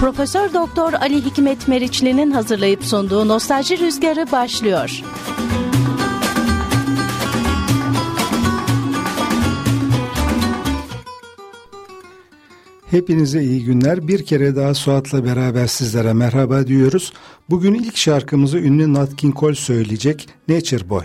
Profesör Doktor Ali Hikmet Meriçli'nin hazırlayıp sunduğu Nostalji Rüzgarı başlıyor. Hepinize iyi günler. Bir kere daha Suat'la beraber sizlere merhaba diyoruz. Bugün ilk şarkımızı ünlü Nat King Cole söyleyecek Nature Boy.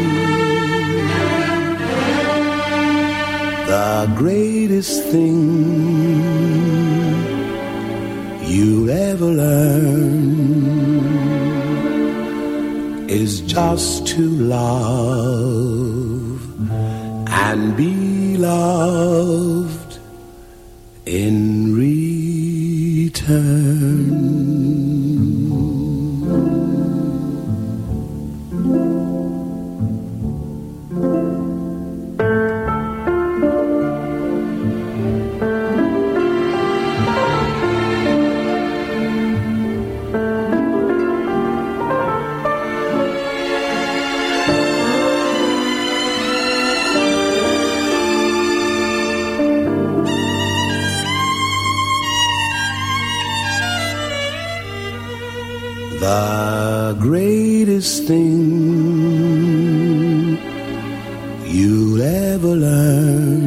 The greatest thing you'll ever learn is just to love and be loved in return. Greatest thing you'll ever learn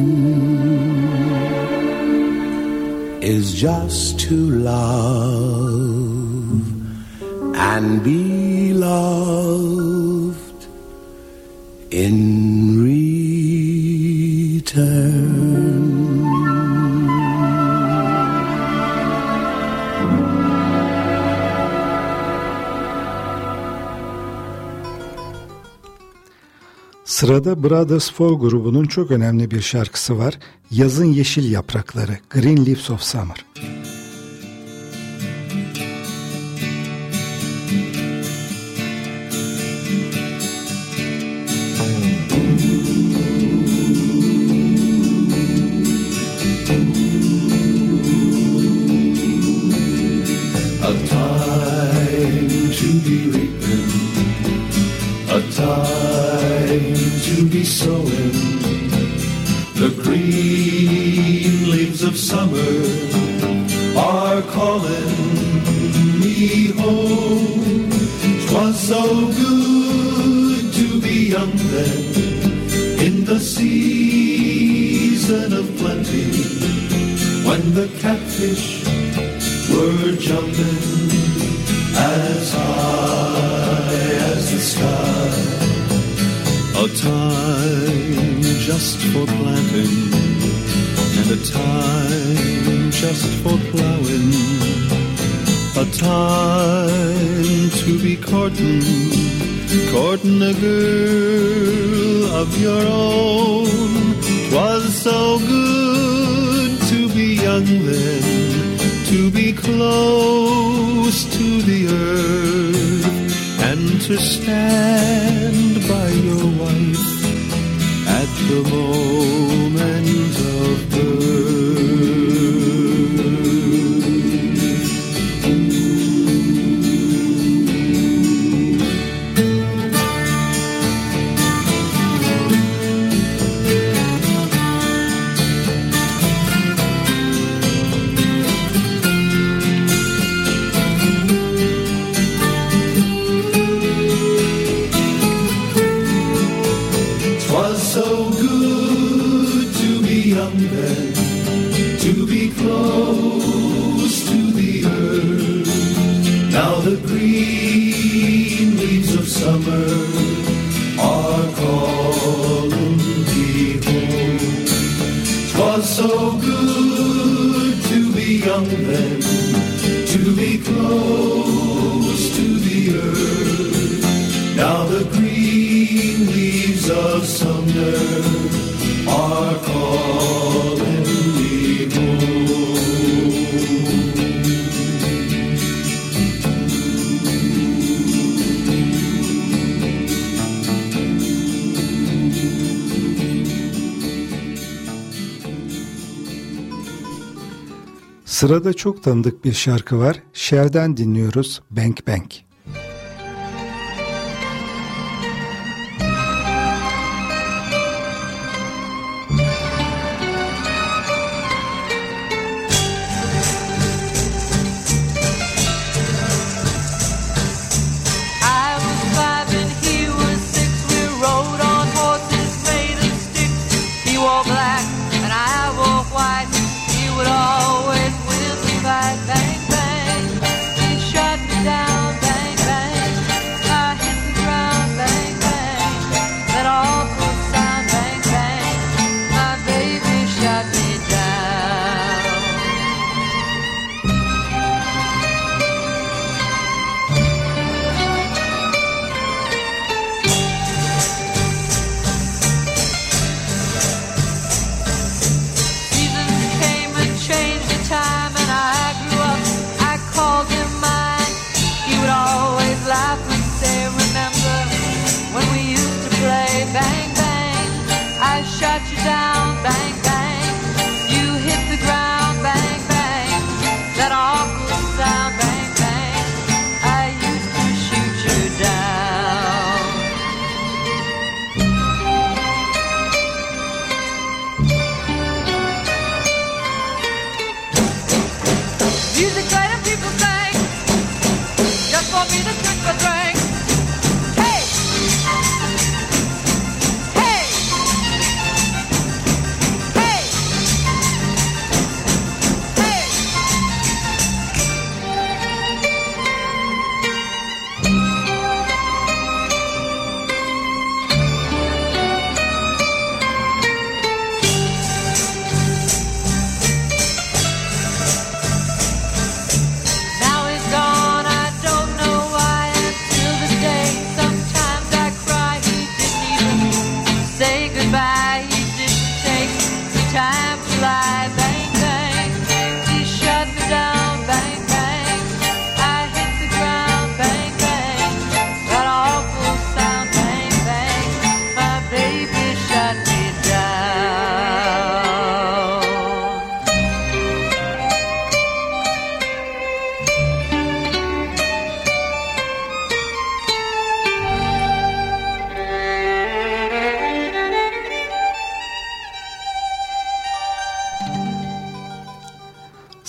is just to love and be loved Sırada Brothers Four grubunun çok önemli bir şarkısı var. Yazın Yeşil Yaprakları, Green Leaves of Summer. Of time to be repaid. so time just for plowing, a time to be courting, courting a girl of your own. Twas so good to be young then, to be close to the earth, and to stand by your wife at the moment so good to be young then, Sırada çok tanıdık bir şarkı var. Şer'den dinliyoruz Bank Bank.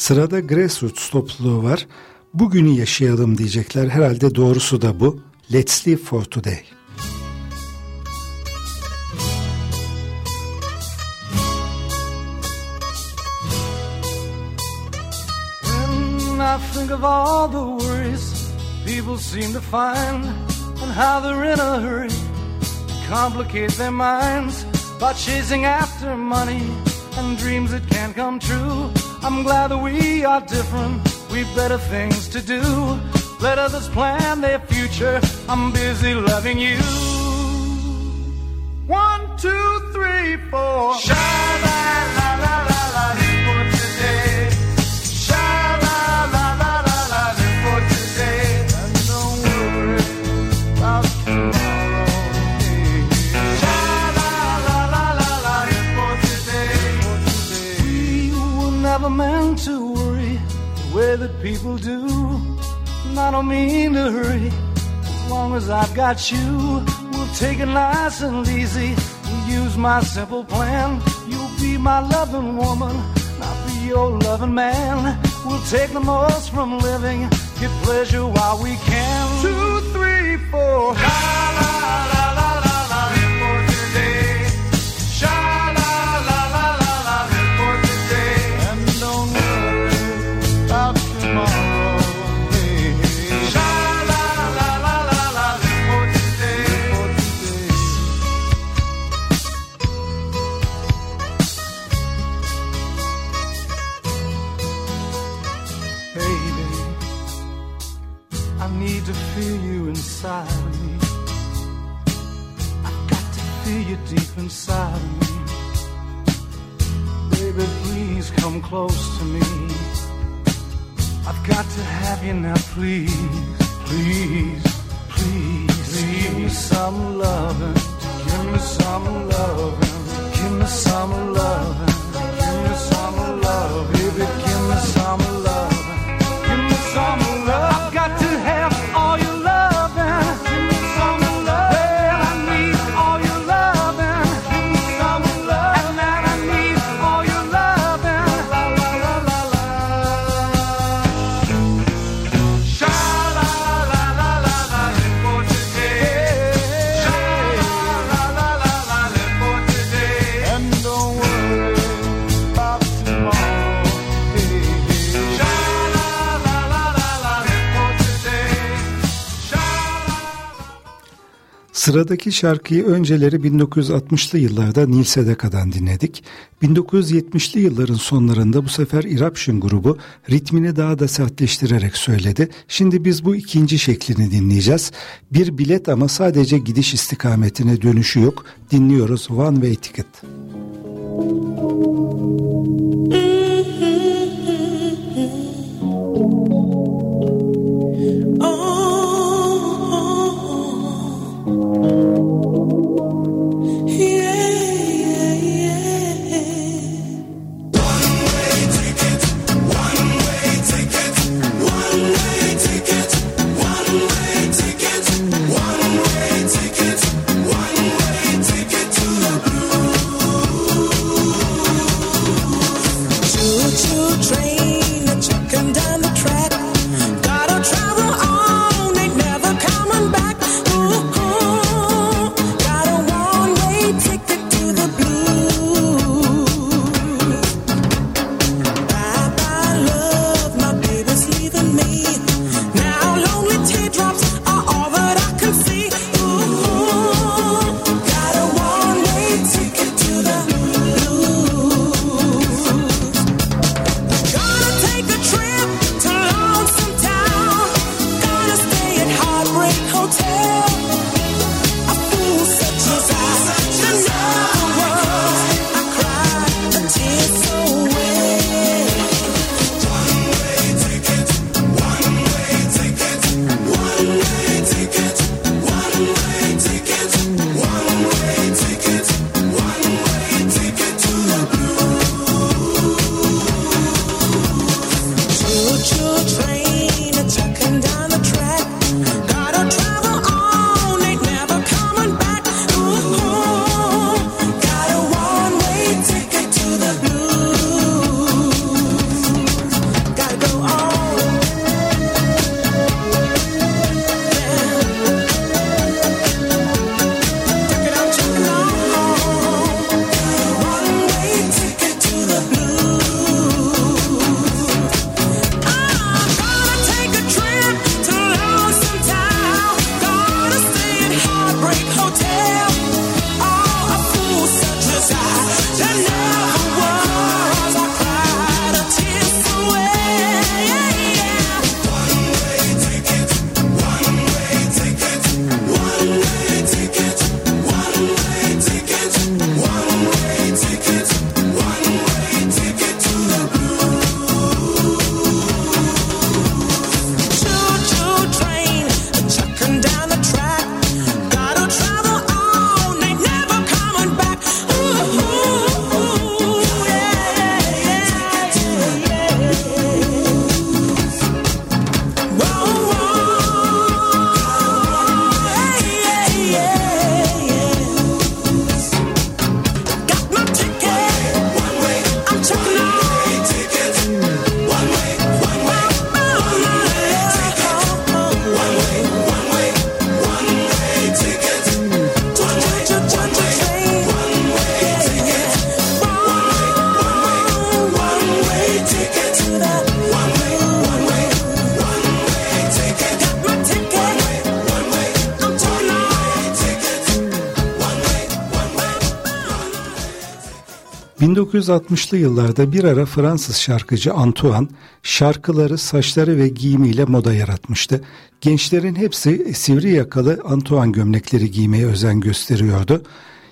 Sırada Grassroots topluluğu var. Bugünü yaşayalım diyecekler. Herhalde doğrusu da bu. Let's live for today. I think of all the worries people seem to find and how they're in a hurry to complicate their minds by chasing after money and dreams that can't come true. I'm glad that we are different. We've better things to do. Let others plan their future. I'm busy loving you. One, two, three, four. that people do. And I don't mean to hurry. As long as I've got you, we'll take it nice and easy. We'll use my simple plan. You'll be my loving woman, I'll be your loving man. We'll take the most from living, get pleasure while we can. Two, three, four. La, come close to me. I've got to have you now, please, please, please. Give me some loving, give me some loving, give me some loving, give me some loving. Sıradaki şarkıyı önceleri 1960'lı yıllarda Nil Sedaka'dan dinledik. 1970'li yılların sonlarında bu sefer Eruption grubu ritmini daha da sertleştirerek söyledi. Şimdi biz bu ikinci şeklini dinleyeceğiz. Bir bilet ama sadece gidiş istikametine dönüşü yok. Dinliyoruz One Way Ticket. Müzik 1960'lı yıllarda bir ara Fransız şarkıcı Antoine şarkıları, saçları ve giyimiyle moda yaratmıştı. Gençlerin hepsi sivri yakalı Antoine gömlekleri giymeye özen gösteriyordu.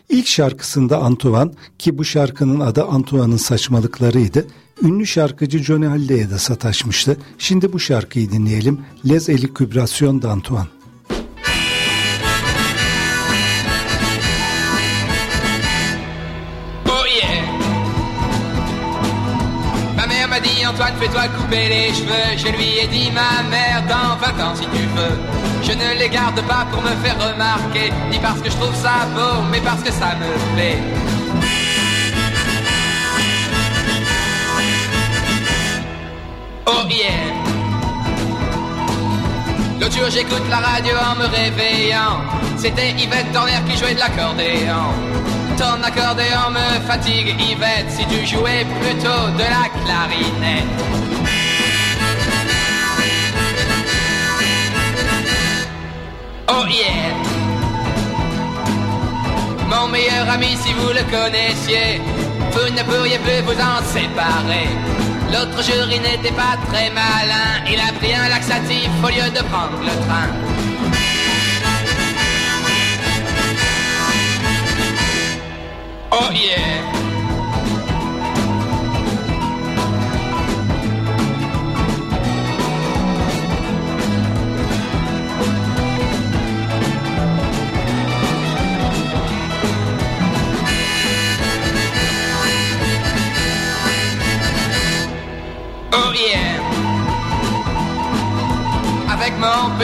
İlk şarkısında Antoine ki bu şarkının adı Antoine'ın saçmalıklarıydı. Ünlü şarkıcı Johnny Halliday'e de sataşmıştı. Şimdi bu şarkıyı dinleyelim. Les Eli Kübrasyon d'Antoine. Fais-toi couper les cheveux. Je lui ai dit ma mère dans 20 ans si tu veux. Je ne les garde pas pour me faire remarquer Ni parce que je trouve ça beau mais parce que ça me plaît. Oh yeah. L'autre jour j'écoute la radio en me réveillant. C'était Yvette Torner qui jouait de l'accordéon ton accordéon me fatigue, Yvette, si tu jouais plutôt de la clarinette. Oh yeah! Mon meilleur ami, si vous le connaissiez, vous ne pourriez plus vous en séparer. L'autre jour, il n'était pas très malin, il a pris un laxatif au lieu de prendre le train. Oh yeah.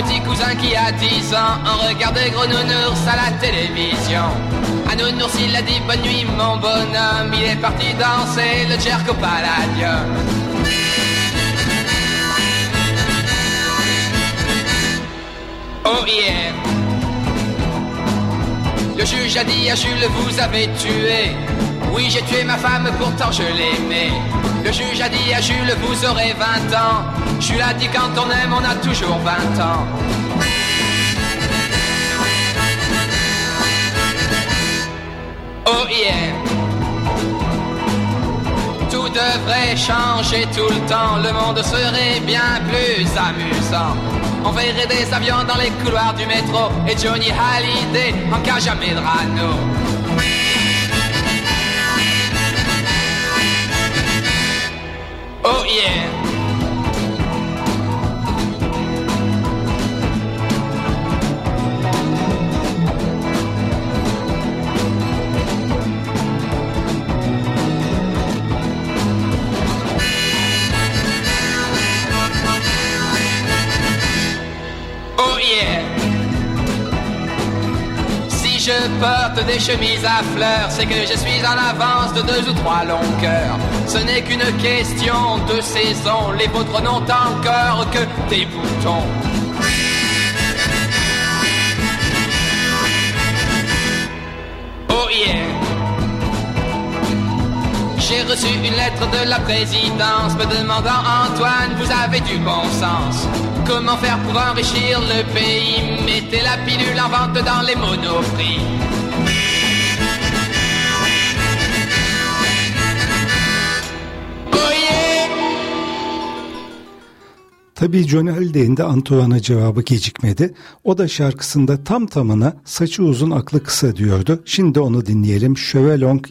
Petit cousin qui a 10 ans, on regardait Gros Nounours à la télévision. À Nounours, il a dit bonne nuit, mon bonhomme. Il est parti danser le Jerko Palladium. Le juge a dit à Jules, vous avez tué. Oui, j'ai tué ma femme, pourtant je l'aimais. Le juge a dit à Jules, vous aurez 20 ans. Jules a dit quand on aime, on a toujours 20 ans. Oh yeah. Tout devrait changer tout le temps, le monde serait bien plus amusant. On verrait des avions dans les couloirs du métro et Johnny Hallyday en cage à Medrano. Oh yeah. Porte des chemises à fleurs, c'est que je suis en avance de deux ou trois longueurs. Ce n'est qu'une question de saison, les vôtres n'ont encore que des boutons. Oh. J'ai reçu une lettre de la présidence me demandant Antoine, vous avez du bon sens. Comment faire pour enrichir le pays Mettez la pilule en vente dans les monoprix. Tabii Johnny Hallyday de Antoine'a cevabı gecikmedi. O da şarkısında tam tamına saçı uzun aklı kısa diyordu. Şimdi onu dinleyelim. Chevelong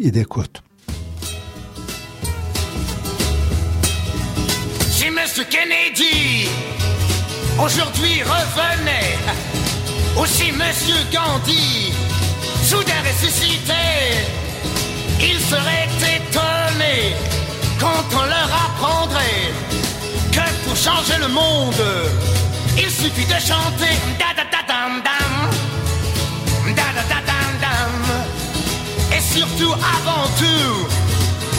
idekut. aujourd'hui revenait aussi Monsieur Gandhi, soudain ressuscité. Il serait étonné quand on leur apprendrait que pour changer le monde, il suffit de chanter da da da dam dam, da da da dam dam, et surtout avant tout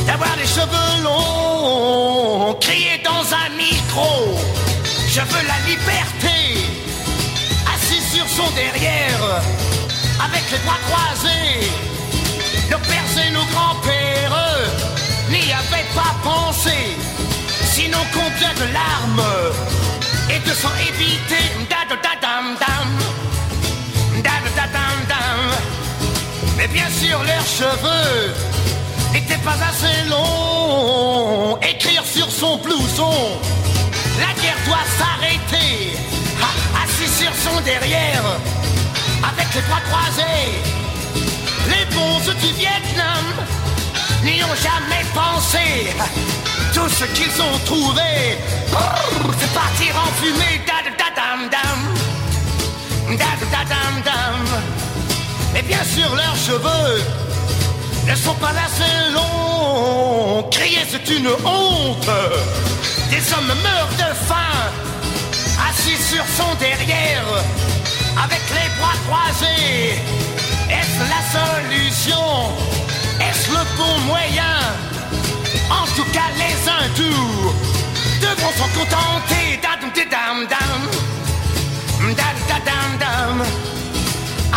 d'avoir des cheveux longs, crier dans un micro. Je veux la liberté, assis sur son derrière, avec les bras croisés. Nos pères et nos grands-pères n'y avaient pas pensé. Sinon combien de larmes et de sang évité. Mais bien sûr leurs cheveux pas assez longs. Écrire sur son blouson la guerre doit s'arrêter. assis sur son derrière, avec les bras croisés, les bons du Vietnam n'y ont jamais pensé. Tout ce qu'ils ont trouvé, c'est partir en fumée. Da da da dam dam. Da da da dam dam. Et bien sûr, leurs cheveux ne sont pas assez longs. Crier, c'est une honte. Des hommes meurent de faim, assis sur son derrière, avec les bras croisés. Est-ce la solution? Est-ce le bon moyen? En tout cas, les hindous devront s'en contenter. Dadum, didam, dam. Dadam, dam.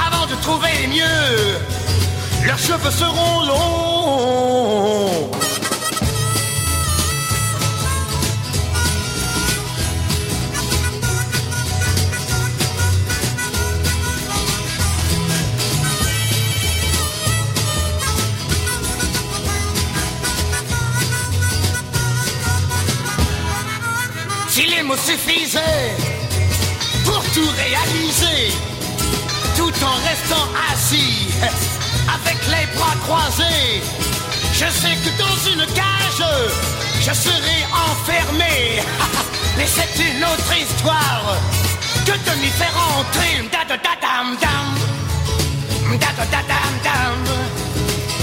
Avant de trouver mieux, leurs cheveux seront longs. Si les mots suffisaient pour tout réaliser, tout en restant assis, avec les bras croisés, je sais que dans une cage, je serai enfermé. Mais c'est une autre histoire que de m'y faire entrer. Da-da-da-dam, dam. Da-da-da-dam, dam.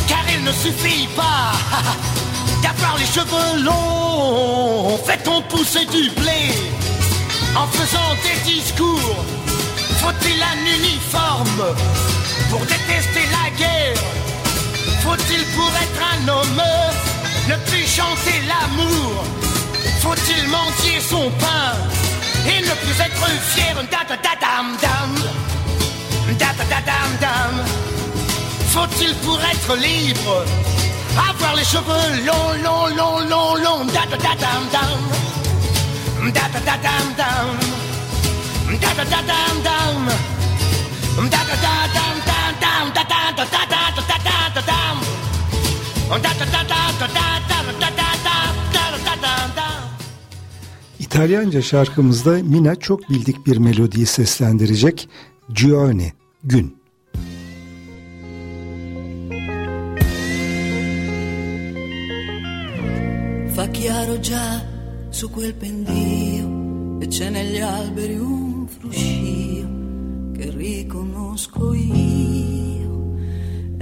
Car il ne suffit pas d'avoir les cheveux longs. Fait-on pousser du blé en faisant des discours Faut-il un uniforme pour détester la guerre Faut-il pour être un homme ne plus chanter l'amour Faut-il mendier son pain et ne plus être fier Da-da-da-dam, dam. Da-da-da-dam, dam. Faut-il pour être libre avoir les cheveux longs, longs, longs, longs, longs Da-da-da-dam, dam. Da-da-da-dam, dam. Dam. Dam, dam. İtalyanca şarkımızda Mina çok bildik bir melodiyi seslendirecek Giovanni Gün. Fa chiaro già su quel pendio e c'è negli alberi un fruscio che riconosco io.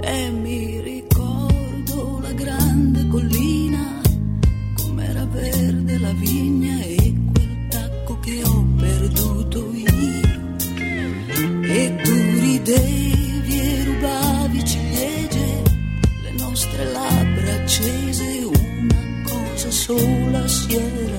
E mi ricordo la grande collina com'era verde la vigna e quel tacco che ho perduto io. E tu ridevi e rubavi ciliegie le nostre labbra accese una cosa sola si era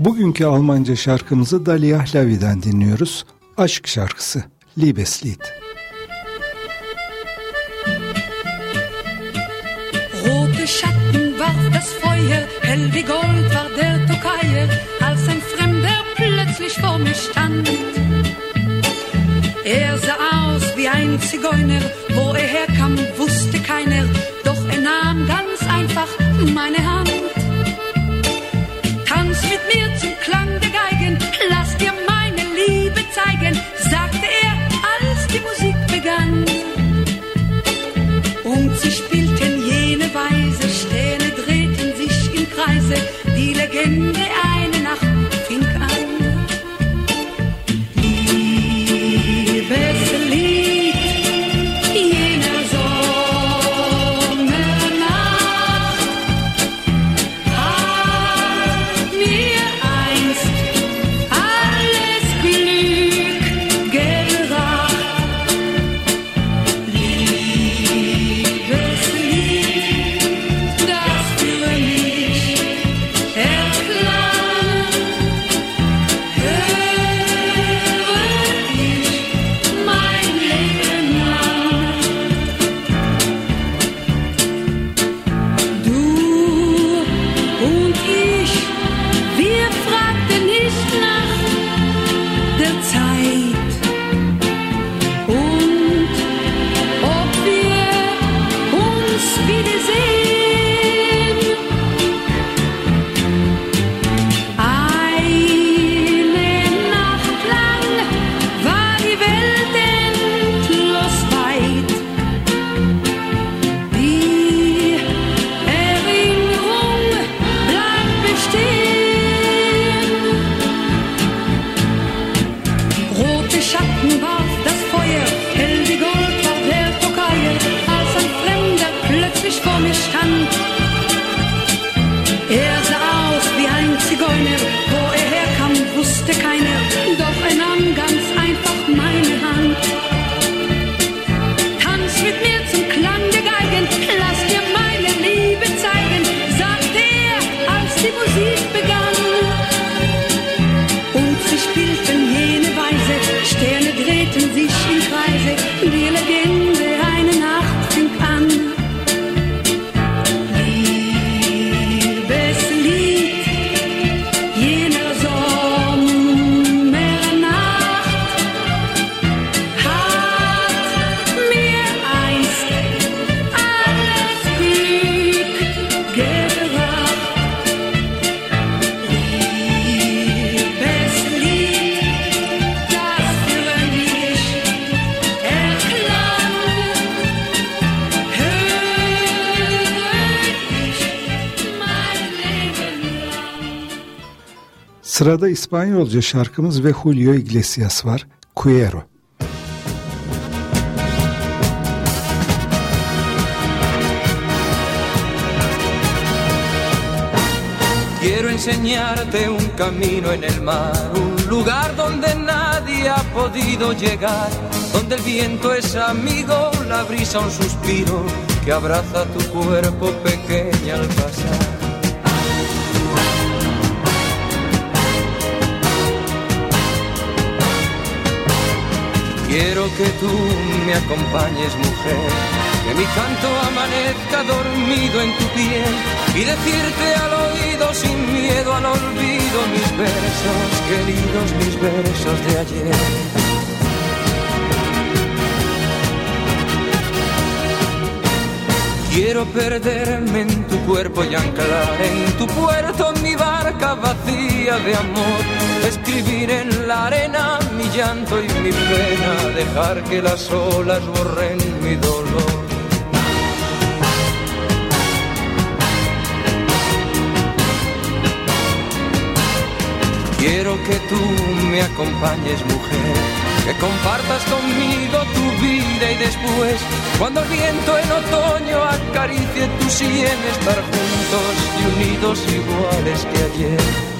Bugünkü Almanca şarkımızı Dalia Hlavi'den dinliyoruz. Aşk şarkısı Liebeslied. Rote Schatten warf das Feuer, hell wie Gold war der Tokayer, als ein Fremder plötzlich vor mir stand. Er sah aus wie ein Zigeuner, wo er herkam, wusste keiner, doch er nahm ganz einfach meine Hand. in the eye. Sırada İspanyolca şarkımız ve Julio Iglesias var. Quiero enseñarte un camino en el mar, un lugar donde nadie ha podido llegar, donde el viento es amigo, la brisa un suspiro que abraza tu cuerpo pequeña al pasar. Quiero que tú me acompañes, mujer, que mi canto amanezca dormido en tu piel y decirte al oído sin miedo al olvido mis versos, queridos mis versos de ayer. Quiero perderme en tu cuerpo y anclar en tu puerto mi barca vacía de amor. Escribir en la arena mi llanto y mi pena, dejar que las olas borren mi dolor. Quiero que tú me acompañes, mujer, que compartas conmigo tu vida y después, cuando el viento en otoño acaricie tu sien, estar juntos y unidos iguales que ayer.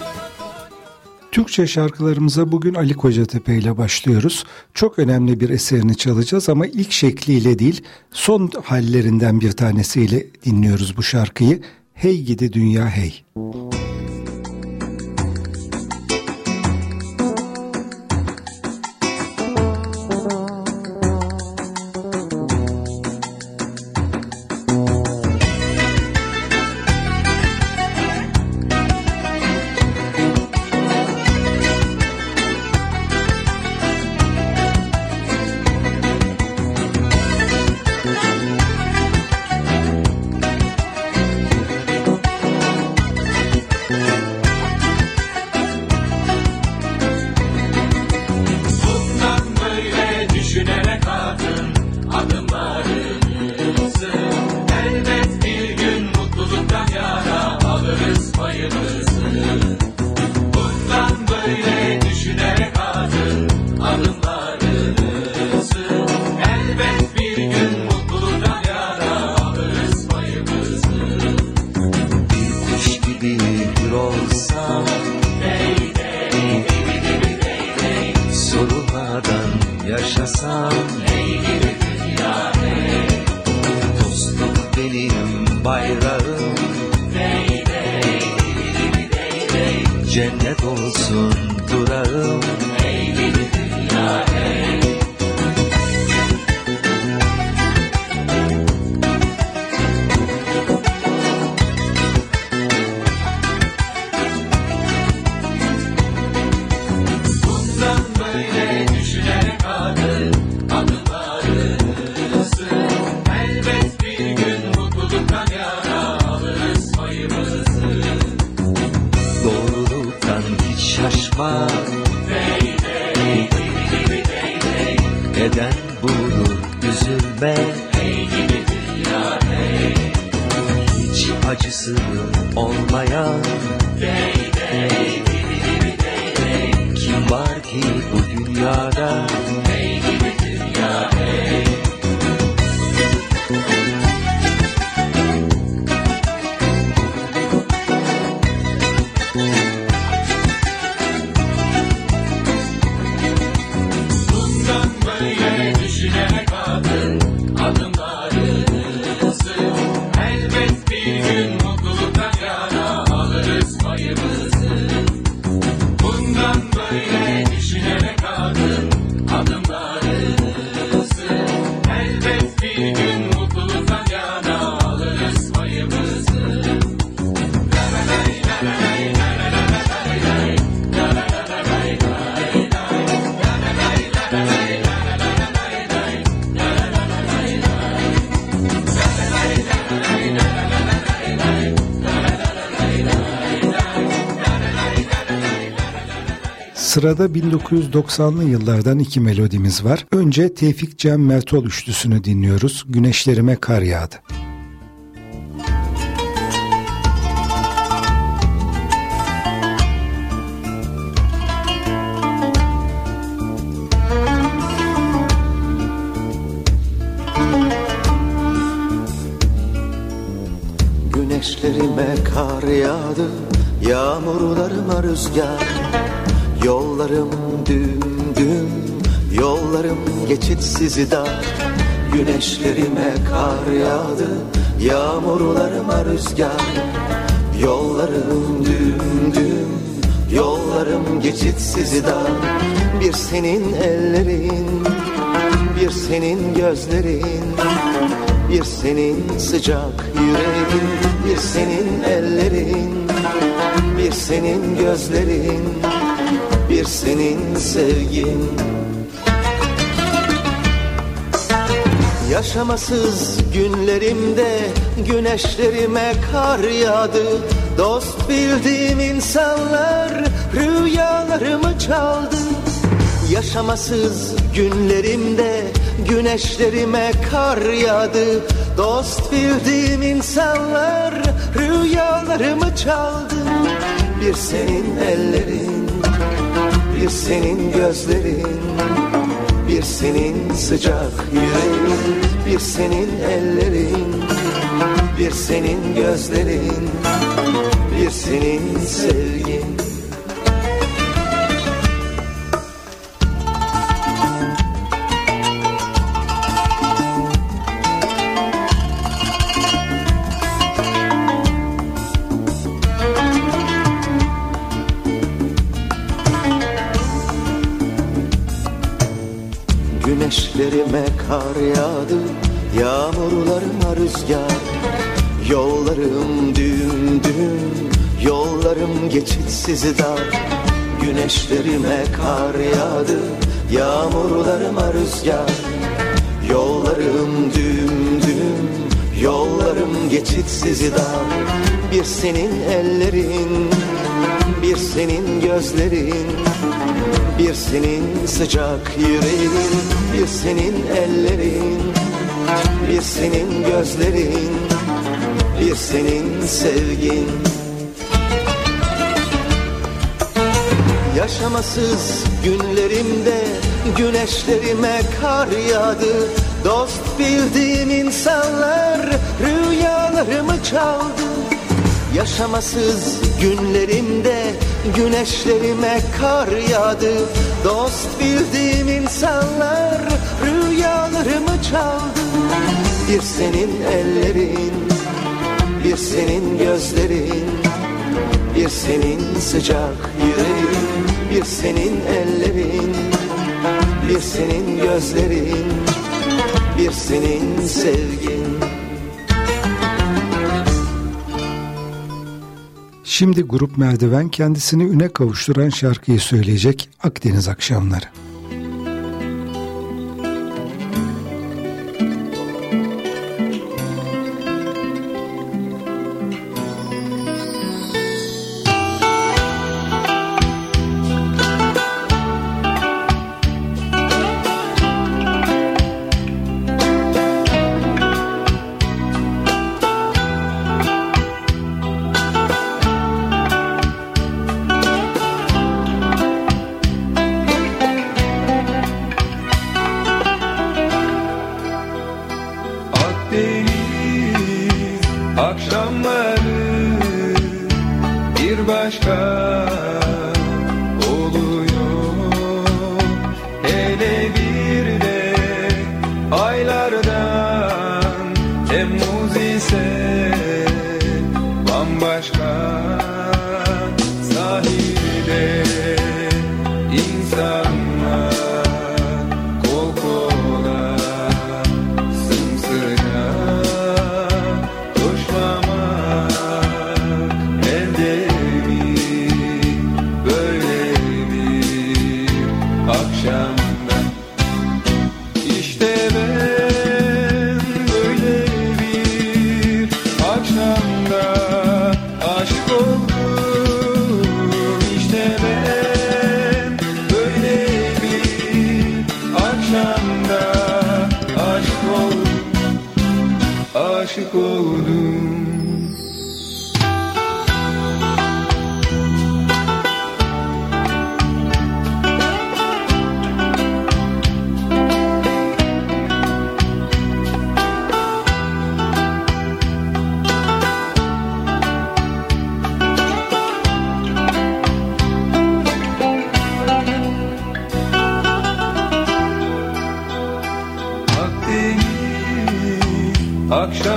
Türkçe şarkılarımıza bugün Ali Kocatepe ile başlıyoruz. Çok önemli bir eserini çalacağız ama ilk şekliyle değil, son hallerinden bir tanesiyle dinliyoruz bu şarkıyı. Hey gidi dünya hey. Bundan sol. Sırada 1990'lı yıllardan iki melodimiz var. Önce Tevfik Cem Mertol üçlüsünü dinliyoruz. Güneşlerime kar yağdı. Güneşlerime kar yağdı Yağmurlarıma rüzgar Yollarım düm düm Yollarım geçitsiz dar. Güneşlerime kar yağdı Yağmurlarıma rüzgar. Yollarım düm düm Yollarım geçitsiz dar. Bir senin ellerin Bir senin gözlerin. Bir senin sıcak yüreğin Bir senin ellerin. Bir senin gözlerin Bir senin sevgin. Yaşamasız günlerimde Güneşlerime kar yağdı. Dost bildiğim insanlar Rüyalarımı çaldı. Yaşamasız günlerimde Güneşlerime kar yağdı. Dost bildiğim insanlar Rüyalarımı çaldı. Bir senin ellerin Bir senin gözlerin Bir senin sıcak yüreğin Bir senin ellerin Bir senin gözlerin Bir senin sevgin Yağmurlarıma rüzgar Yollarım düm düm Yollarım geçitsiz dar. Güneşlerime kar yağdı Yağmurlarıma rüzgar. Yollarım düm düm Yollarım geçitsiz dar. Bir senin ellerin Bir senin gözlerin bir senin sıcak yüreğin Bir senin ellerin Bir senin gözlerin Bir senin sevgin. Yaşamasız günlerimde Güneşlerime kar yağdı. Dost bildiğim insanlar Rüyalarımı çaldı. Yaşamasız günlerimde Güneşlerime kar yağdı. Dost bildiğim insanlar Rüyalarımı çaldı Bir senin ellerin Bir senin gözlerin Bir senin sıcak yüreğin Bir senin ellerin Bir senin gözlerin Bir senin sevgin Şimdi grup Merdiven kendisini üne kavuşturan şarkıyı söyleyecek Akdeniz Akşamları. akşam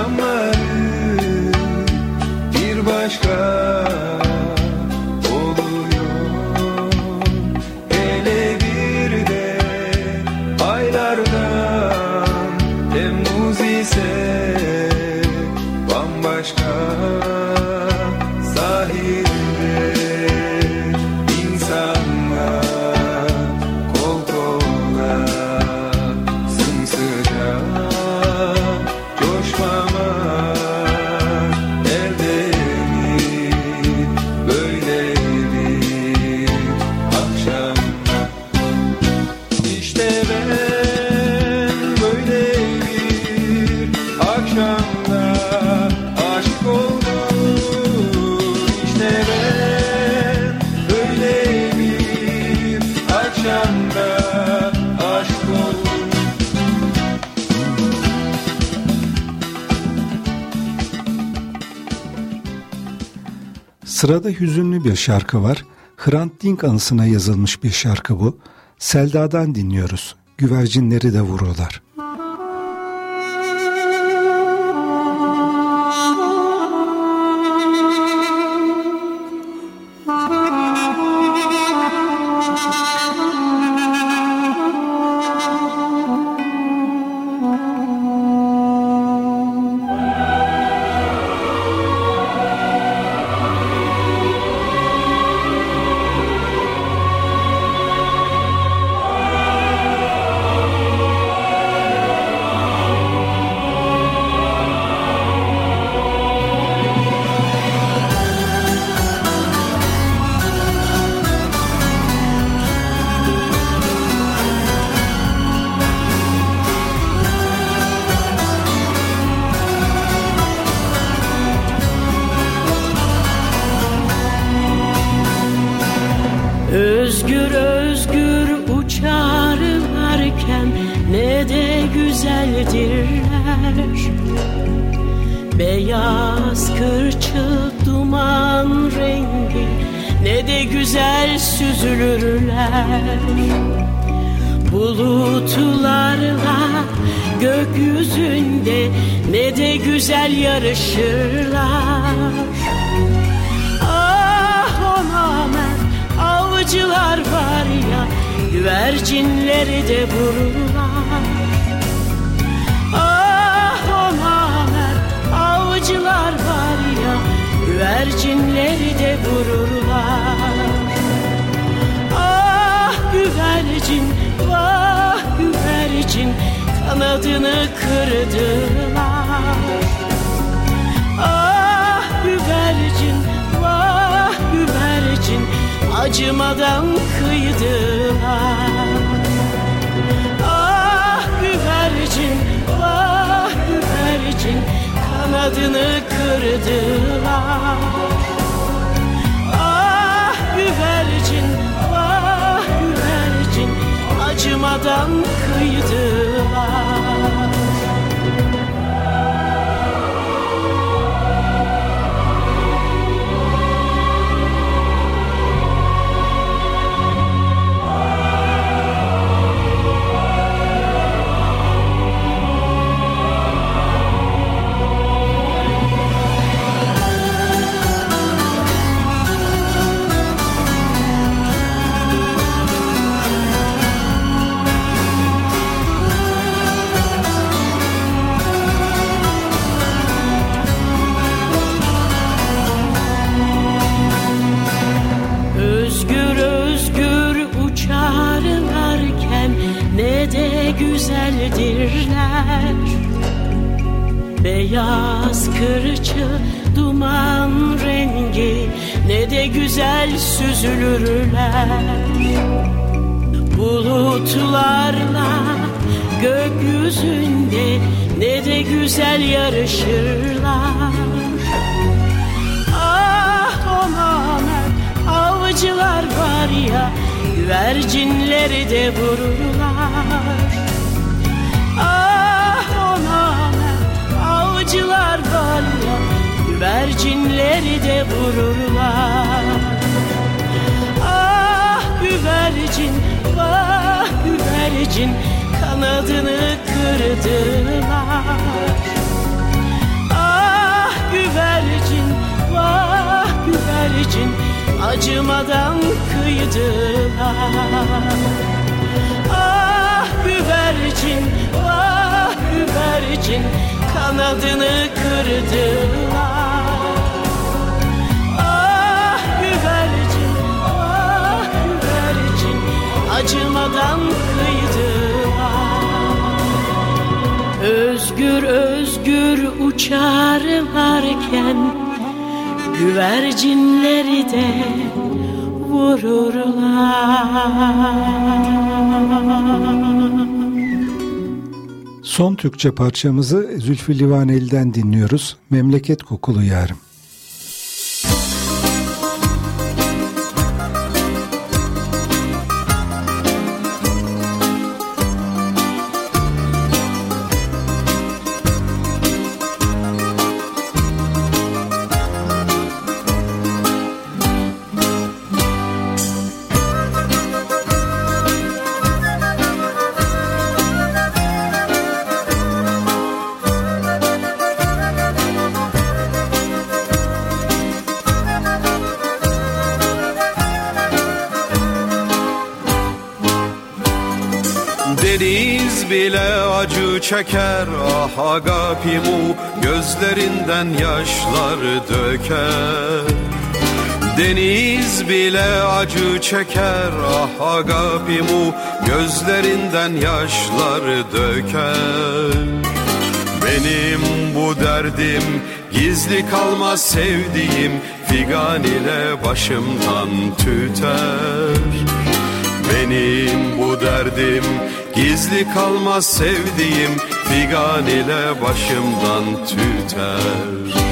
Sırada hüzünlü bir şarkı var. Hrant Dink anısına yazılmış bir şarkı bu. Selda'dan dinliyoruz. Güvercinleri de vururlar. Yarışırlar Ah ona men avcılar var ya güvercinleri de vururlar. Ah ona men avcılar var ya güvercinleri de vururlar. Ah güvercin vah güvercin kanadını kırdılar acımadan kıydılar Ah güvercin vah güvercin kanadını kırdılar Ah güvercin vah güvercin acımadan kıydılar acımadan kıydılar Özgür özgür uçarlarken güvercinleri de vururlar. Son Türkçe parçamızı Zülfü Livaneli'den dinliyoruz. Memleket kokulu yarım. Çeker ah agapimu Gözlerinden yaşlar döker. Deniz bile acı çeker ah agapimu Gözlerinden yaşlar döker. Benim bu derdim gizli kalmaz sevdiğim Figan ile başımdan tüter benim bu derdim gizli kalmaz sevdiğim Figan ile başımdan tüter.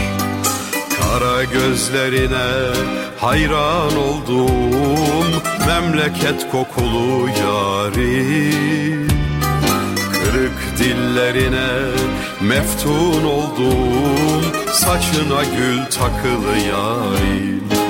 Kara gözlerine hayran oldum Memleket kokulu yarim Kırık dillerine meftun oldum Saçına gül takılı yarim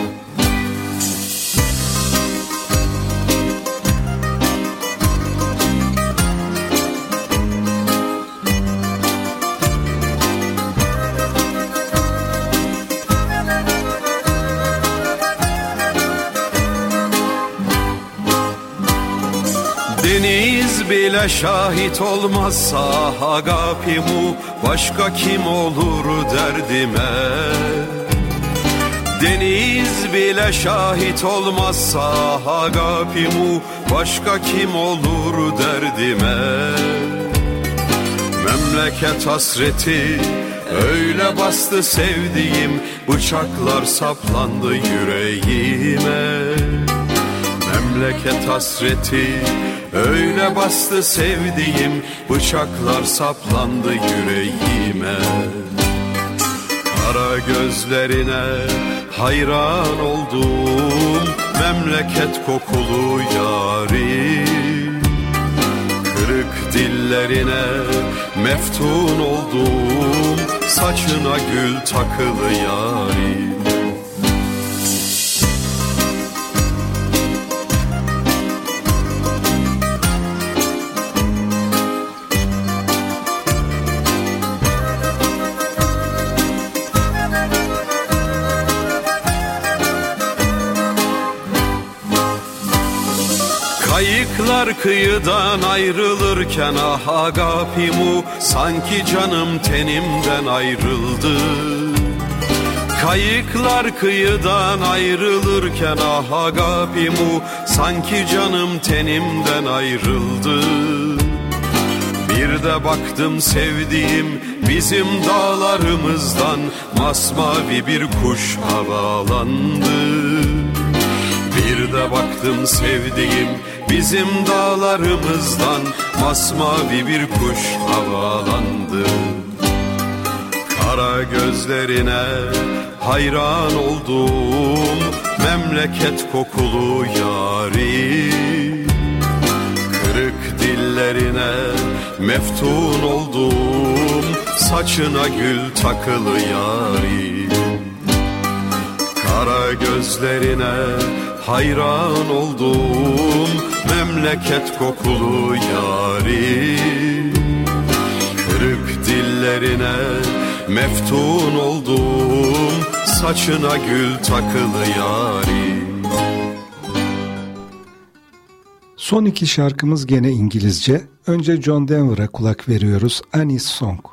bile şahit olmazsa agapimu Başka kim olur derdime? Deniz bile şahit olmazsa agapimu Başka kim olur derdime? Memleket hasreti öyle bastı sevdiğim Bıçaklar saplandı yüreğime. Memleket hasreti öyle bastı sevdiğim Bıçaklar saplandı yüreğime. Kara gözlerine hayran oldum Memleket kokulu yarim. Kırık dillerine meftun oldum Saçına gül takılı yarim kıyıdan ayrılırken ah agapimu Sanki canım tenimden ayrıldı. Kayıklar kıyıdan ayrılırken ah agapimu Sanki canım tenimden ayrıldı. Bir de baktım sevdiğim bizim dağlarımızdan Masmavi bir kuş havalandı bir de baktım sevdiğim bizim dağlarımızdan Masmavi bir kuş havalandı Kara gözlerine hayran oldum Memleket kokulu yari. Kırık dillerine meftun oldum Saçına gül takılı yarim Kara gözlerine hayran oldum Memleket kokulu yarim Kırık dillerine meftun oldum Saçına gül takılı yarim Son iki şarkımız gene İngilizce. Önce John Denver'a kulak veriyoruz. Annie's Song.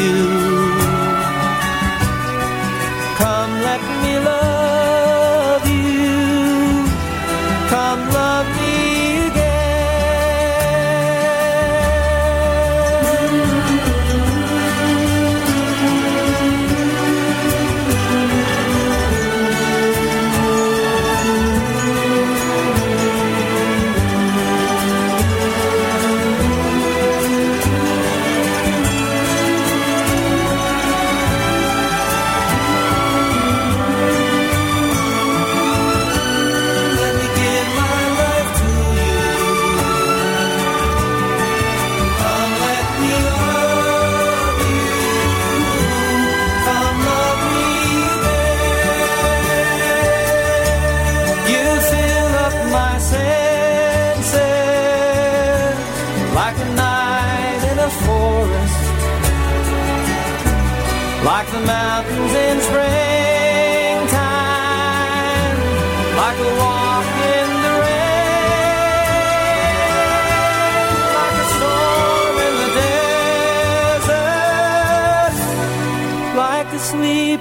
You.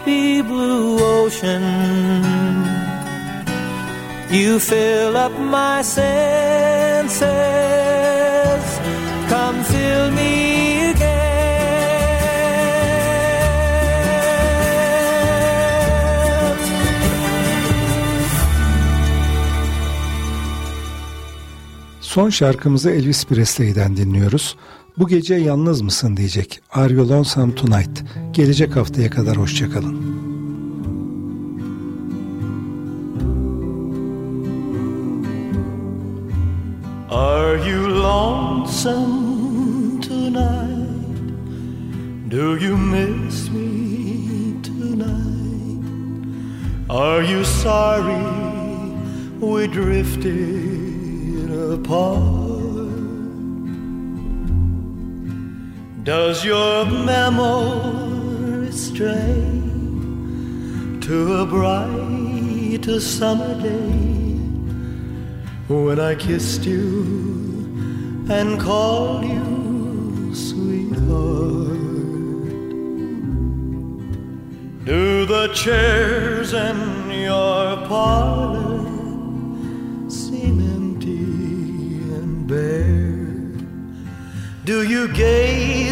Sleepy blue ocean. You fill up my senses. Come fill me. Son şarkımızı Elvis Presley'den dinliyoruz. Bu gece yalnız mısın diyecek. Are you lonesome tonight? Gelecek haftaya kadar hoşçakalın. Are you lonesome tonight? Do you miss me tonight? Are you sorry we drifted apart? Does your memory stray to a bright summer day? when I kissed you and called you sweetheart. Do the chairs in your parlor seem empty and bare? Do you gaze